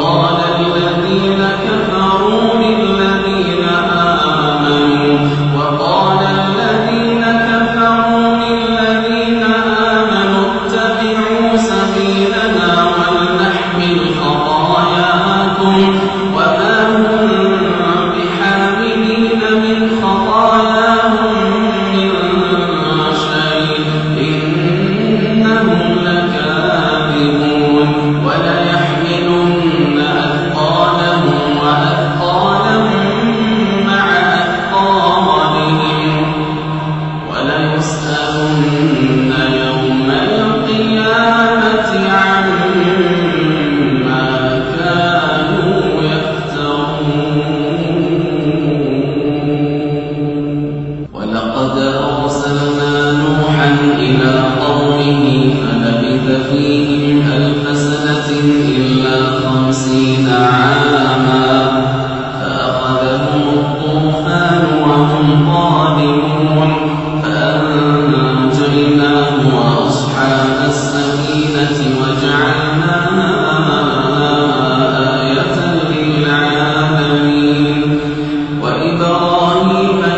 Oh. وإبراهيم